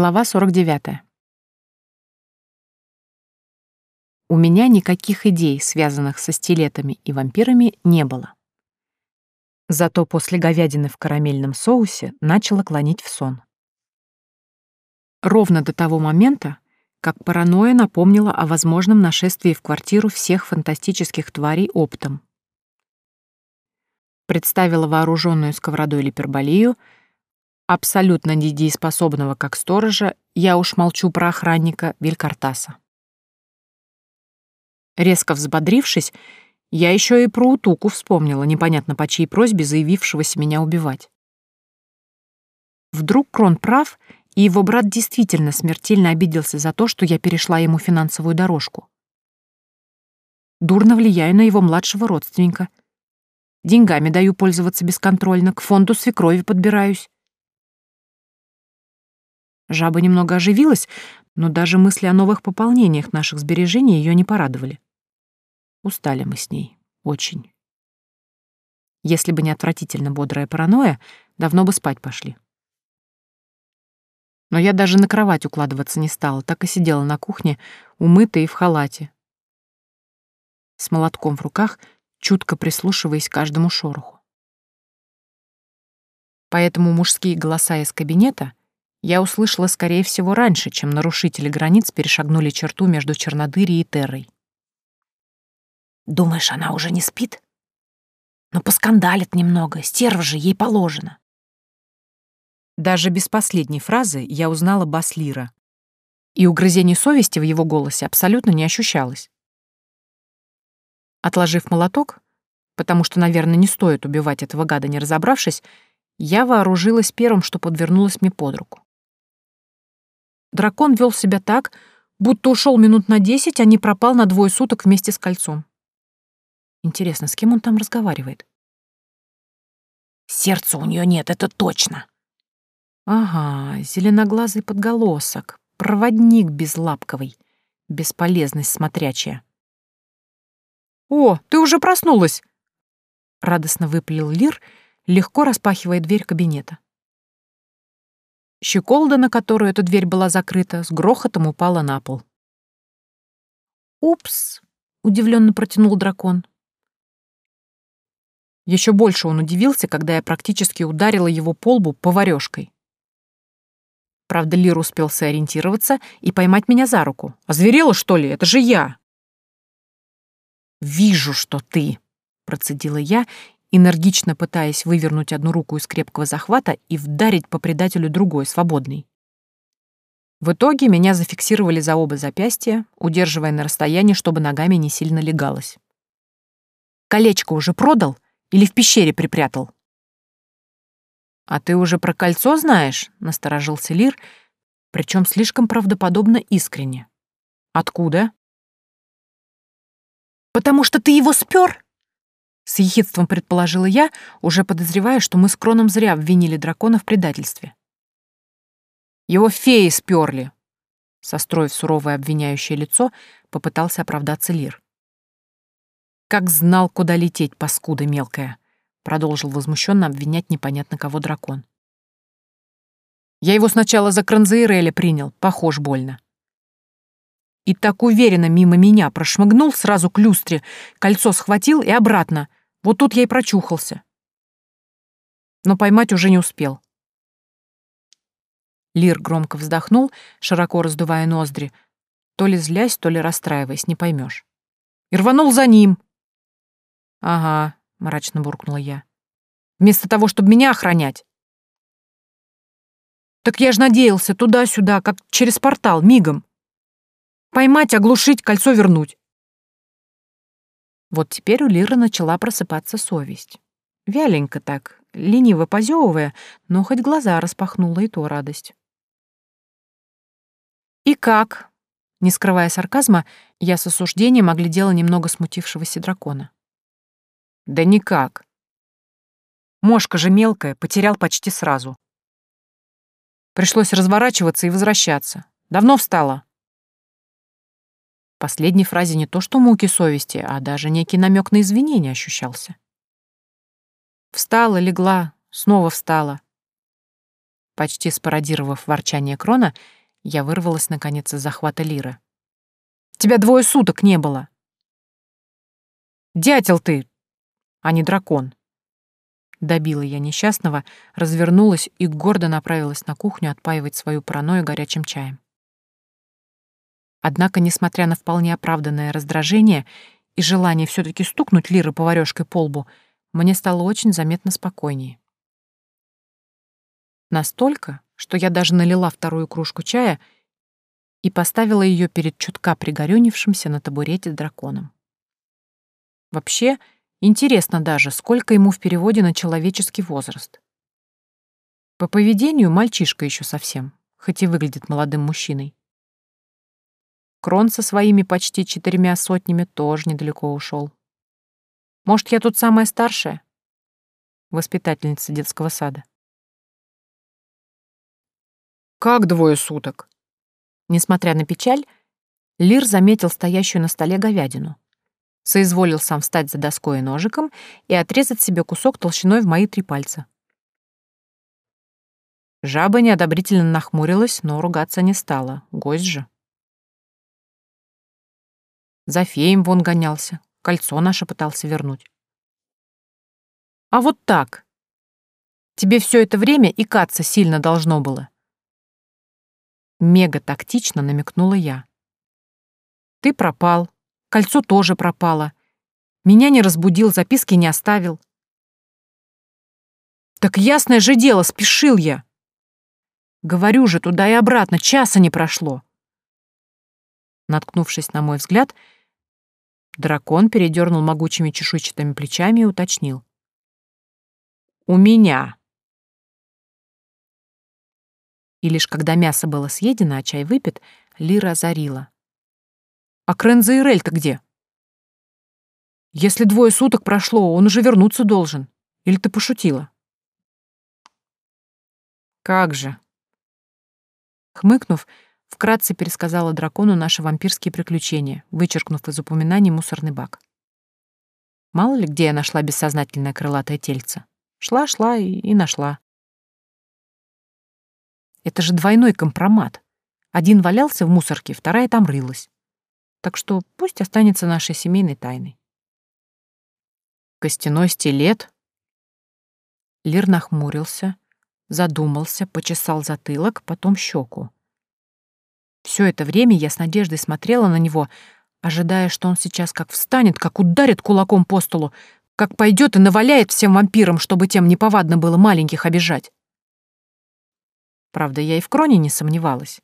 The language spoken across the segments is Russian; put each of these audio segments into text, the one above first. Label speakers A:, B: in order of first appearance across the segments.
A: Глава 49. У меня никаких идей, связанных со стилетами и вампирами, не было. Зато после говядины в карамельном соусе начала клонить в сон. Ровно до того момента, как паранойя напомнила о возможном нашествии в квартиру всех фантастических тварей оптом. Представила вооруженную сковородой липерболию — абсолютно недееспособного как сторожа, я уж молчу про охранника Вилькартаса. Резко взбодрившись, я еще и про утуку вспомнила, непонятно по чьей просьбе заявившегося меня убивать. Вдруг Крон прав, и его брат действительно смертельно обиделся за то, что я перешла ему финансовую дорожку. Дурно влияю на его младшего родственника. Деньгами даю пользоваться бесконтрольно, к фонду свекрови подбираюсь. Жаба немного оживилась, но даже мысли о новых пополнениях наших сбережений ее не порадовали. Устали мы с ней. Очень. Если бы не отвратительно бодрая паранойя, давно бы спать пошли. Но я даже на кровать укладываться не стала, так и сидела на кухне, умытая и в халате. С молотком в руках, чутко прислушиваясь к каждому шороху. Поэтому мужские голоса из кабинета — я услышала, скорее всего, раньше, чем нарушители границ перешагнули черту между Чернодырией и Террой.
B: «Думаешь, она уже не спит? Но поскандалит немного, стерва же ей положено».
A: Даже без последней фразы я узнала бас Лира. И угрызений совести в его голосе абсолютно не ощущалось. Отложив молоток, потому что, наверное, не стоит убивать этого гада, не разобравшись, я вооружилась первым, что подвернулось мне под руку. Дракон вел себя так, будто ушел минут на десять, а не пропал на двое суток вместе с кольцом. Интересно, с кем он там разговаривает?
B: Сердца у нее нет, это точно.
A: Ага, зеленоглазый подголосок, проводник безлапковый, бесполезность смотрячая. «О, ты уже проснулась!» — радостно выпалил Лир, легко распахивая дверь кабинета. Щеколда, на которую эта дверь была закрыта, с грохотом упала на пол.
B: «Упс!» — удивленно протянул дракон.
A: Еще больше он удивился, когда я практически ударила его по лбу поварёшкой. Правда, Лир успел сориентироваться и поймать меня за руку. «Озверела, что ли? Это же я!» «Вижу, что ты!» — процедила я энергично пытаясь вывернуть одну руку из крепкого захвата и вдарить по предателю другой, свободный. В итоге меня зафиксировали за оба запястья, удерживая на расстоянии, чтобы ногами не сильно легалось. «Колечко уже продал или в пещере припрятал?» «А ты уже про кольцо знаешь?» — насторожился Лир, причем слишком правдоподобно искренне. «Откуда?»
B: «Потому что ты его спер!»
A: С ехидством предположила я, уже подозревая, что мы с Кроном зря обвинили дракона в предательстве. Его феи сперли. Состроив суровое обвиняющее лицо, попытался оправдаться Лир. «Как знал, куда лететь, паскуда мелкая!» Продолжил возмущенно обвинять непонятно кого дракон. «Я его сначала за Кранзаиреля принял, похож больно. И так уверенно мимо меня прошмыгнул сразу к люстре, кольцо схватил и обратно — вот тут я и прочухался. Но поймать уже не успел. Лир громко вздохнул, широко раздувая ноздри, то ли злясь, то ли расстраиваясь, не поймешь. И рванул за ним. «Ага», — мрачно буркнула я. «Вместо того, чтобы меня охранять». «Так я ж надеялся туда-сюда, как через портал, мигом. Поймать, оглушить, кольцо вернуть. Вот теперь у Лиры начала просыпаться совесть. Вяленько так, лениво позевывая, но хоть глаза распахнула и то радость. «И как?» Не скрывая сарказма, я с осуждением оглядела немного смутившегося дракона. «Да никак. Мошка же мелкая, потерял почти сразу. Пришлось разворачиваться и возвращаться. Давно встала?» Последней фразе не то что муки совести, а даже некий намек на извинения ощущался. Встала, легла, снова встала. Почти спародировав ворчание Крона, я вырвалась наконец из захвата Лиры. «Тебя двое суток не было!» «Дятел ты, а не дракон!» Добила я несчастного, развернулась и гордо направилась на кухню отпаивать свою паранойю горячим чаем. Однако, несмотря на вполне оправданное раздражение и желание все таки стукнуть Лиры поварёшкой по лбу, мне стало очень заметно спокойнее. Настолько, что я даже налила вторую кружку чая и поставила ее перед чутка пригорюнившимся на табурете драконом. Вообще, интересно даже, сколько ему в переводе на человеческий возраст. По поведению мальчишка еще совсем, хоть и выглядит молодым мужчиной. Крон со своими почти четырьмя сотнями тоже недалеко ушел. Может, я тут самая старшая? Воспитательница детского сада. Как двое суток? Несмотря на печаль, Лир заметил стоящую на столе говядину. Соизволил сам встать за доской и ножиком и отрезать себе кусок толщиной в мои три пальца. Жаба неодобрительно нахмурилась, но ругаться не стала. Гость же. За феем вон гонялся, кольцо наше пытался вернуть. А вот так. Тебе все это время икаться сильно должно было. Мега тактично намекнула я. Ты пропал, кольцо тоже пропало. Меня не разбудил, записки не оставил. Так ясное же дело, спешил я. Говорю же, туда и обратно, часа не прошло. Наткнувшись на мой взгляд, Дракон передернул могучими чешуйчатыми плечами и уточнил. «У меня». И лишь когда мясо было съедено, а чай выпит, Лира озарила. «А Кренза и Рель-то где?» «Если двое суток прошло, он уже вернуться должен. Или ты пошутила?» «Как же?» Хмыкнув, Вкратце пересказала дракону наши вампирские приключения, вычеркнув из упоминаний мусорный бак. Мало ли, где я нашла бессознательное крылатое тельце. Шла-шла и, и нашла. Это же двойной компромат. Один валялся в мусорке, вторая там рылась. Так что пусть останется нашей семейной тайной. Костяной стилет. Лир нахмурился, задумался, почесал затылок, потом щеку. Все это время я с надеждой смотрела на него, ожидая, что он сейчас как встанет, как ударит кулаком по столу, как пойдет и наваляет всем вампирам, чтобы тем неповадно было маленьких обижать. Правда, я и в Кроне не сомневалась.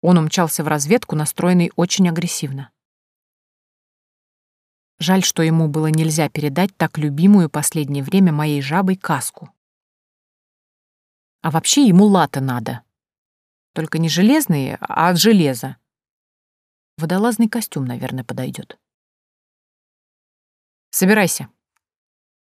A: Он умчался в разведку, настроенный очень агрессивно. Жаль, что ему было нельзя передать так любимую последнее время моей жабой каску. А вообще ему латы надо. Только не железные, а от железа. Водолазный костюм, наверное, подойдет. Собирайся.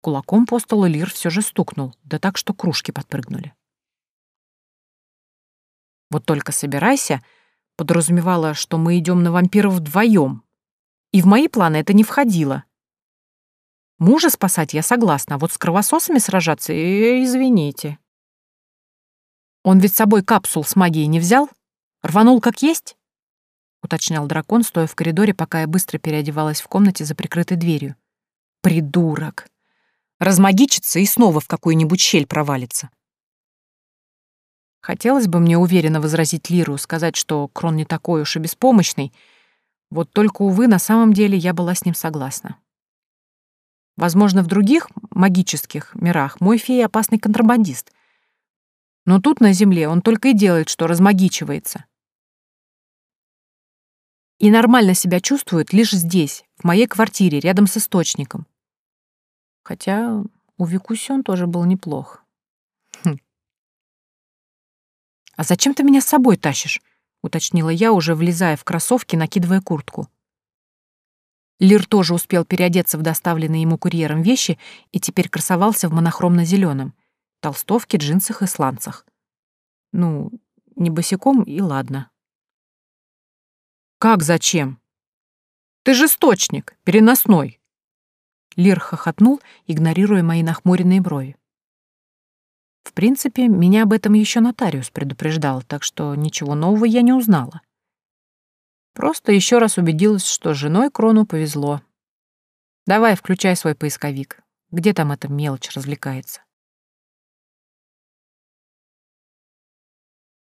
A: Кулаком по столу Лир все же стукнул, да так, что кружки подпрыгнули. Вот только собирайся подразумевала, что мы идем на вампиров вдвоем, и в мои планы это не входило. Мужа спасать я согласна, а вот с кровососами сражаться, э, извините. Он ведь с собой капсул с магией не взял? Рванул как есть?» — уточнял дракон, стоя в коридоре, пока я быстро переодевалась в комнате за прикрытой дверью. «Придурок! Размагичится и снова в какую-нибудь щель провалится!» Хотелось бы мне уверенно возразить Лиру, сказать, что Крон не такой уж и беспомощный, вот только, увы, на самом деле я была с ним согласна. Возможно, в других магических мирах мой фей — опасный контрабандист, но тут, на земле, он только и делает, что размагичивается. И нормально себя чувствует лишь здесь, в моей квартире, рядом с источником. Хотя у Викуси он тоже был неплох. Хм. «А зачем ты меня с собой тащишь?» — уточнила я, уже влезая в кроссовки, накидывая куртку. Лир тоже успел переодеться в доставленные ему курьером вещи и теперь красовался в монохромно-зеленом толстовке, джинсах и сланцах. Ну, не босиком и ладно. «Как зачем? Ты же источник, переносной!» Лир хохотнул, игнорируя мои нахмуренные брови. В принципе, меня об этом еще нотариус предупреждал, так что ничего нового я не узнала. Просто еще раз убедилась, что с женой Крону повезло. Давай, включай свой поисковик. Где там эта мелочь развлекается?